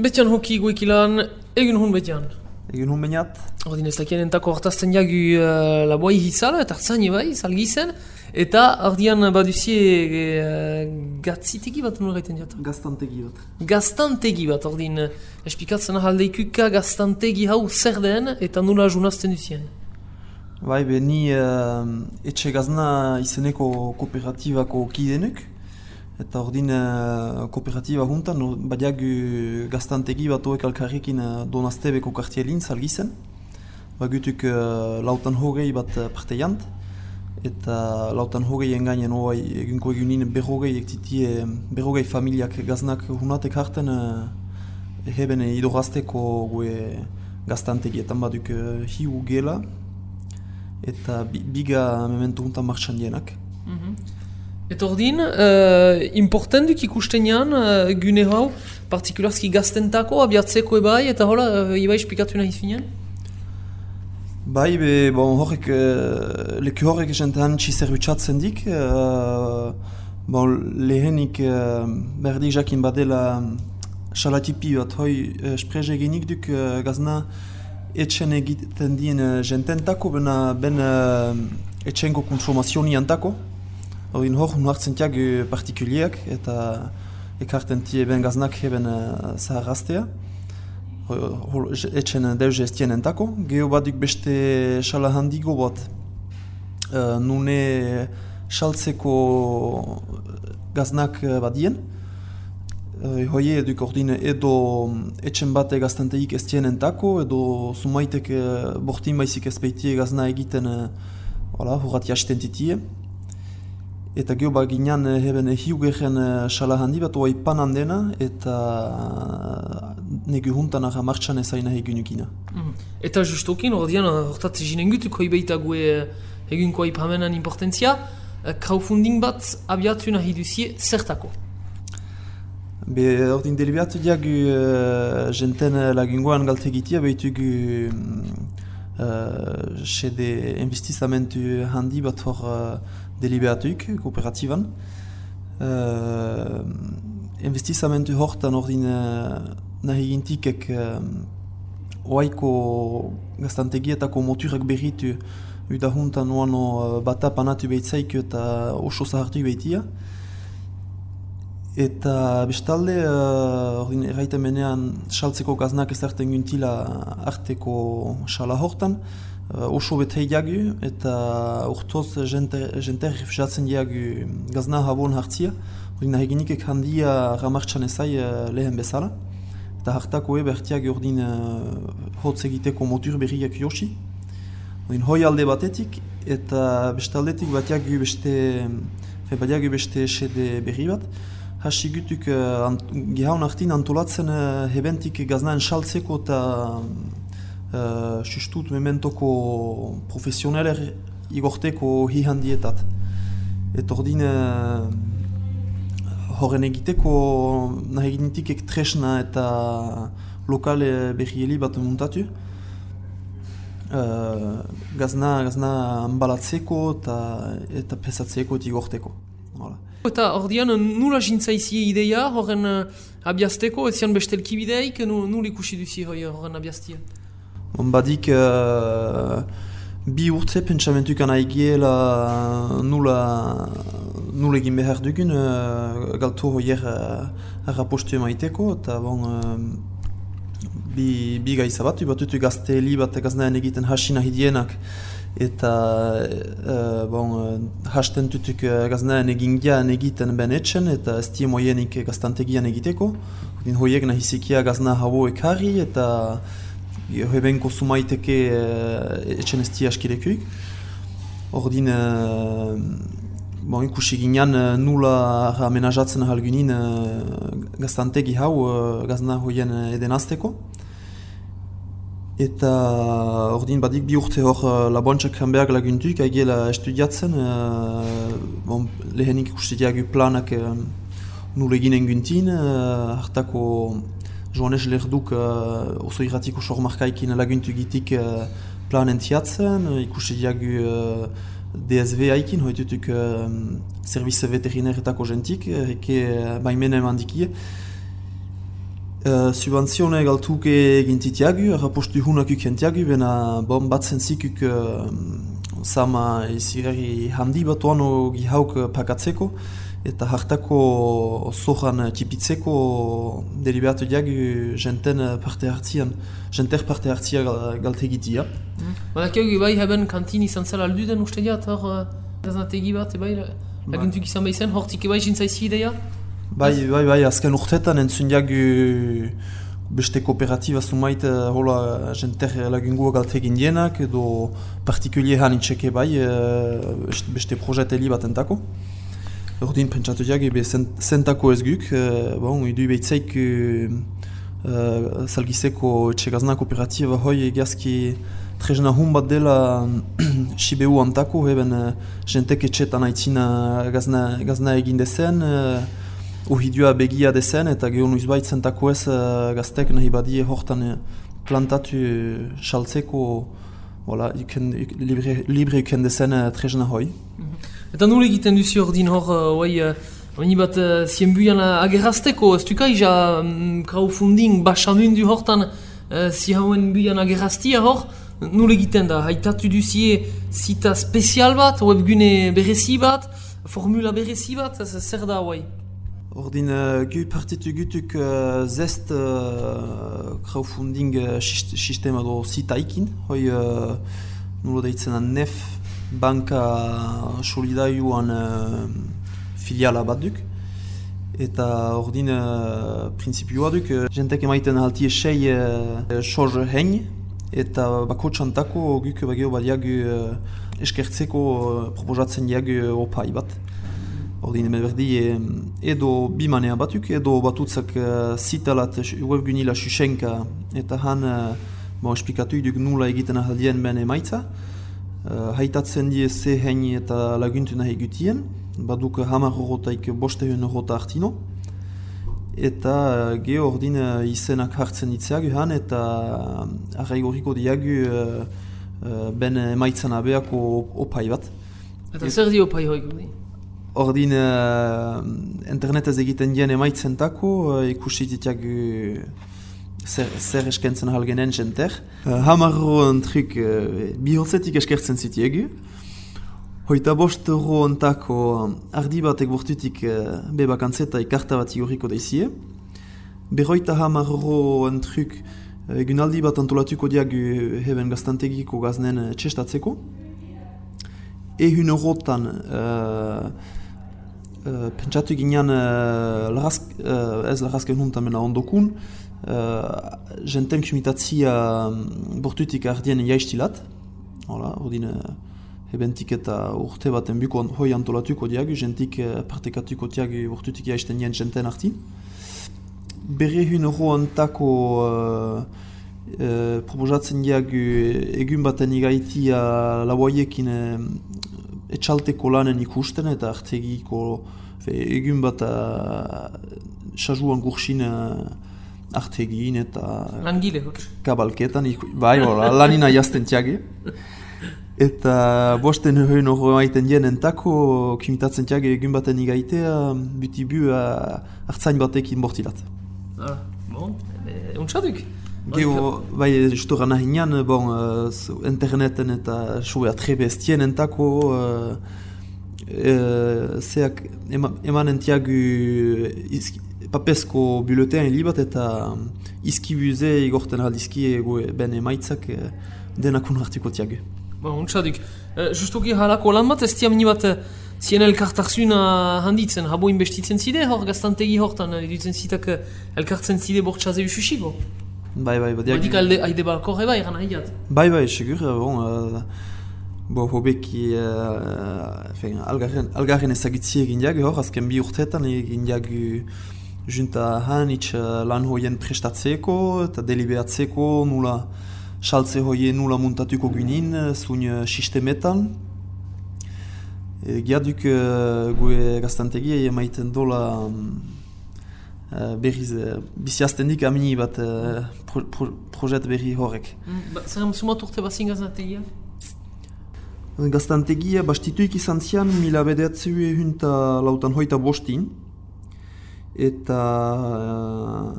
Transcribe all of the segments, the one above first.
Betian hoki guekilan, egun hun betian. Egun hun bainat. Ordin ez dakien entako hartazten jagu uh, laboi hizala, eta hartzani bai, salgizen. Eta ordian baduzie uh, gatzitegi bat nore gaiten jata? Gaztantegi bat. Gaztantegi bat, ordin. Espikatzen ahaldeikuka gaztantegi hau zer den eta nula junazten duzien. Bai, be ni uh, etxe gazna izeneko kooperatibako kidenuk. Eta ordin uh, kooperatiba juntan, no, badiag gaztantegi bat oek alkarrekin uh, donaztebeko kartielin salgizen. Bagutuk uh, lautan hogei bat uh, parteiant. Eta lautan hogei engainen oai egunko egunin berrogei ektitie berrogei familiak gaznak hunatek harten uh, heben idorazteko gue gaztantegietan baduk uh, hiu gela eta biga mementu juntan martxan dienak. Mm Eta ordin, uh, important duk ikusten jan, uh, gune hau, partikularski gaztentako, abiatzeko ebai, eta hola, uh, ibai esplikatu nahi zinen? Bai, be, bon, horrek, uh, leku horrek esentan txi zerbutxatzen dik, uh, bon, lehenik uh, berdik jakin badela salatipi bat, hoi, uh, spreze genik duk uh, gazna etxen egiten dien uh, jententako, bena ben uh, etxenko konsumazioni Hori hor, nuartzen tiag partikuliak eta ekarten tie ben gaznak heben uh, zaharraztea. Etxen deus estien entako. Geo baduk beste xala handigo bat uh, nune xaltzeko gaznak badien. Uh, Hoi eduk ordine edo etxen bate gaztenteik estien entako edo sumaitek uh, bortin baizik ezpeitie gazna egiten uh, hurrat jasten titie. Eta geho ba ginean eh, heben ehiu gehen xala handi bat oai panan dena eta negu huntan aha martxan ezain nahi genukina. Mm. Eta justokin, ordean, hortat zinen gutu koi behita gue egun koi pamenan importantzia, crowdfunding bat abiatu nahi duzie zertako? Be, ordin delibiatu diagu uh, jenten lagungoan galtegitia behitu gu uh, sede investizamentu handi bat hor uh, deliberatuik, kooperatiban. Uh, investizamentu hortan ordin uh, nahi gintikek uh, oaiko gaztantegietako moturak berritu uda juntan oano uh, bata panatu behitzaik eta oso zahartu behitia. Eta bestalde, uh, ordin erraiten menean, saltzeko gaznak ezarten guntila arteko sala hortan, oso betei jagu eta urtoz jenter refusatzen jagu gazna habon hartzia. Hori nahi genikek handia ramartxan ezai lehen bezala. Eta hartako ebe hartiak urdin uh, hotz egiteko motur berriak josi. Hori hoi alde batetik eta bestaldetik bat jagu beste, fe bat jagu beste esede berri bat. Hasi gutuk uh, ant, gehaun hartin antolatzen uh, hebentik gaznaen saltzeko eta uh, sustut mementoko profesioneler igorteko hi handietat. Eta ordin uh, horren egiteko nahi tresna eta lokale berrieli bat muntatu. Uh, gazna, gazna ambalatzeko eta, eta pesatzeko eta igorteko. Voilà. Eta ordian nula jintzaizie ideia horren abiazteko, ez zian bestelki bideik, nula ikusi duzi horren abiaztien? On badik uh, bi urte pentsamentuk ana egiela nula nula egin behar dugun uh, galtu hoier uh, arrapostu emaiteko eta bon uh, bi, bi gaiza bat, batutu gazte li bat gaznaen egiten hasina hidienak eta uh, bon, uh, hasten tutuk gaznaen egin gian egiten ben etxen eta ez tie moienik gaztantegian egiteko. Hoiek nahizikia gazna habo ekarri eta heben konsumaiteke uh, etxen ez askirekuik. Ordin, uh, bon, ikusi ginean uh, nula amenazatzen ahalgunin uh, gaztantegi hau uh, gazna hoien edenazteko. Eta ordin badik bi urte hor uh, labontxak hanbeak laguntuk, aigela estudiatzen, uh, bon, lehenik ikusi diagu planak uh, nula eginen guntin, uh, hartako Joanes Lerduk uh, oso irratiko sormarkaikin laguntu gitik uh, plan entiatzen, ikusi diagu uh, DSV haikin, hoitutuk uh, servize veterineretako jentik, eke uh, baimene eman dikie. Uh, subvenzione galtuke gintitiagu, rapostu hunak ukentiagu, bena bon batzen zikuk uh, sama izirari handi bat oano gihauk pakatzeko, eta hartako zohan tipitzeko deliberatu diagu jenten parte hartzian, jenter parte hartzia galtegitia. Mm. Badakio bai haben kantin izan zela alduden uste diat, hor gaznategi bat, bai, laguntuk izan behizen, hortik bai jintzaizi ideia? Bai, bai, bai, azken urtetan entzun diagu beste kooperatiba zumait hola jenter lagungua galtegin dienak edo partikulie han itxeke bai beste projet heli bat entako. Ordin pentsatu diag ebe zentako ez guk, bon, idu behitzaik uh, salgizeko etxegazna kooperatiba hoi egiazki trezna hun bat dela Sibehu antako, eben jentek etxetan aitzina gazna, gazna egin dezen, uhidua begia dezen eta geho nuiz zentako ez uh, gaztek nahi badie hortan uh, plantatu saltzeko voilà, libre, libre iken dezen uh, trezna hoi. Mm. Eta nule egiten duzi hor din hor, uh, Baina bat uh, zien buian uh, agerrazteko, ez duka ija um, crowdfunding basan du hortan uh, zi hauen buian agerraztia hor, nule egiten da, haitatu duzie zita spezial bat, webgune berezi bat, formula berezi bat, zer da hauai? Ordin uh, gu partitu gutuk uh, zest crowdfunding uh, sistema do zitaikin, hoi uh, nulo deitzen nef banka solidaiuan uh, filiala bat duk. Eta ordin uh, prinsipioa duk, uh, jentek emaiten halti esei uh, soz hein, eta bako txantako guk bagio badiagu uh, eskertzeko uh, proposatzen diagu uh, opai bat. Ordin berdi edo bimanea batuk, edo batutzak uh, zitalat webgunila susenka eta han uh, bo, esplikatu iduk nula egiten ahaldien ben emaitza. Uh, haitatzen die ze heini eta laguntu nahi gutien, baduk hamar horotaik boste huen horota hartino. Eta uh, geho ordin uh, izenak hartzen itzeagu han eta uh, arrai gorriko diagu uh, uh, ben emaitzan abeako opai bat. Eta zer di opai hori Ordin uh, internetez egiten dien emaitzen tako, uh, ikusi ditiak zer, eskentzen halgenen jenter. Uh, Hamarro antruk uh, bihotzetik eskertzen zitiegu. Hoita bost euro ontako ardi batek bortutik uh, bebak antzeta ikarta bat igurriko daizie. Berroita hamarro antruk uh, egun aldi bat antolatuko diagu heben gaztantegiko gaznen uh, txestatzeko. Ehun eurotan uh, Uh, pentsatu ginean uh, larazk, uh, ez larazken huntan mena ondokun, uh, jenten kumitatzia um, bortutik ardien jaistilat, Hola, ordin ebentik eta urte baten buko hoi antolatuko diagu, jentik partekatuko diagu bortutik jaisten nien jenten artin. Berre hun horo antako uh, uh, proposatzen diagu egun baten igaitia lauaiekin uh, etxalteko lanen ikusten eta artegiko egun bat uh, gursin uh, artegin eta Langile, kabalketan, bai, hola, lanina jazten tiage. Eta bosten horren hori maiten jenen tako, kimitatzen tiage egun baten igaitea, buti bu hartzain batekin bortilat. Ah, bon, e, untsaduk. Geo, bai, justora nahi bon, uh, interneten eta sue atrebe estien entako, uh, uh, zeak eman entiagu papesko bulletin libat eta izkibuze igorten aldizki ego ben emaitzak uh, denakun hartiko. Ba, untsadik. Uh, justuki halako lan bat ez tiamni bat zien elkartarzuna handitzen, habo inbestitzen zide hor, gaztantegi hortan, edutzen zitak elkartzen zide bortxaze ususigo. Bai, bai, bai. Badik alde haide balko bai, gana hiat. Bai, bai, segur, bon, uh, bo, hobeki, uh, algarren, algarren ezagitzi egin diag, hor, azken bi urtetan egin diag junta hanitz uh, lan hoien prestatzeko eta deliberatzeko nula saltze hoien nula muntatuko gynin, zun uh, sistemetan. E, Giaduk uh, gue gaztantegi emaiten dola um, uh, berriz, uh, biziazten dik amini bat uh, pro, pro, projet berri horrek. Mm, ba, zer sumat urte bazin gazantegia? Gaztantegia bastituik izan zian, mila bedeatze ehun eta lautan hoita bostin. Eta uh,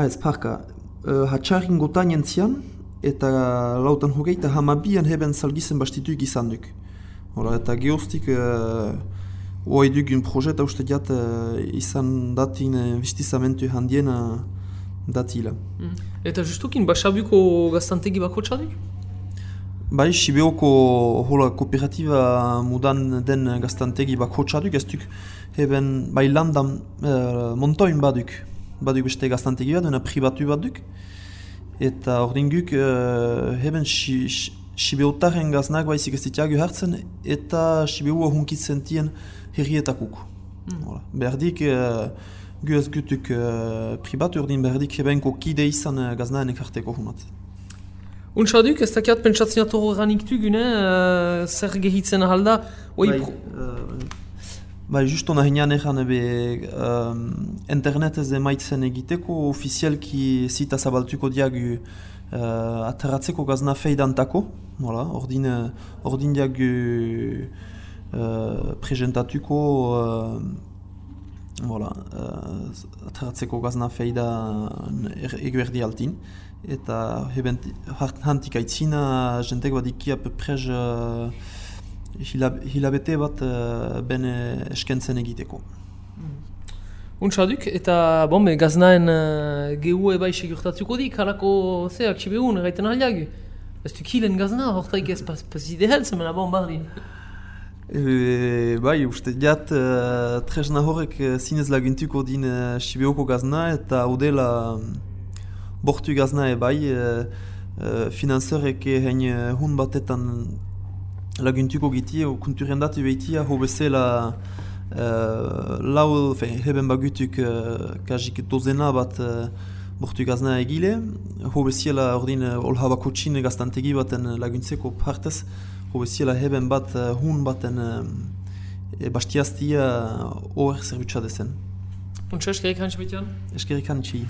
Ah, ez parka. Uh, hatxarrin gotan jentzian, eta lautan hogeita hamabian heben salgizen bastituik izan duk. Hora, eta geostik uh, oa un projet uste diat uh, izan datin investizamentu handien uh, datila. Mm. Eta justukin, basabuko gaztantegi bako txadik? Bai, Sibeoko hola kooperatiba mudan den gaztantegi bako txaduk, ez duk heben bai landan uh, montoin baduk. Baduk beste gaztantegi bat, dena pribatu baduk. Eta hor dinguk uh, heben Sibeotaren gaznak baizik ez ditiagu hartzen eta Sibeua hunkitzen tien herrietakuk. Mm. Berdik, uh, gu ez gutuk uh, pribatu ordin berdik hebenko kide izan gaznaen ekarteko hunat. Untsaduk, ez dakiat pentsatzen ato horrenik tugune, uh, zer gehitzen ahalda? Bai, uh, bai, justo nahi nian egan ebe um, internet ez emaitzen egiteko, ofizialki zita zabaltuko diagu uh, ateratzeko gazna feidantako, voilà, ordin, ordin diagu uh, presentatuko uh, voilà, uh, ateratzeko gazna feida er, eguerdi altin eta hebent hantik aitzina jentek bat iki apeprez uh, hilabete bat uh, bene eskentzen egiteko. Mm. Untsaduk, eta bombe, gaznaen uh, gehu eba isi gurtatuko dik, halako zeak, txibeun, erraiten aliag. Ez du kilen gazna, hortaik ez pas, pas idehel, zemen abon bardin. E, bai, uste diat, uh, tresna horrek zinez laguntuko din uh, Sibeoko gazna eta udela bortu gazna e bai, e, e, finanzorek hein hun batetan laguntuko giti, o kunturen datu behitia, ho bezala e, lau, fe, heben bagutuk e, kajik dozena bat e, bortu gazna egile, ho bezala ordin ol habakotxin gaztantegi baten laguntzeko partez, ho bezala heben bat hun baten e, bastiaztia hor zerbutsa dezen. Und eskerik hansi bitian? Eskerik hansi.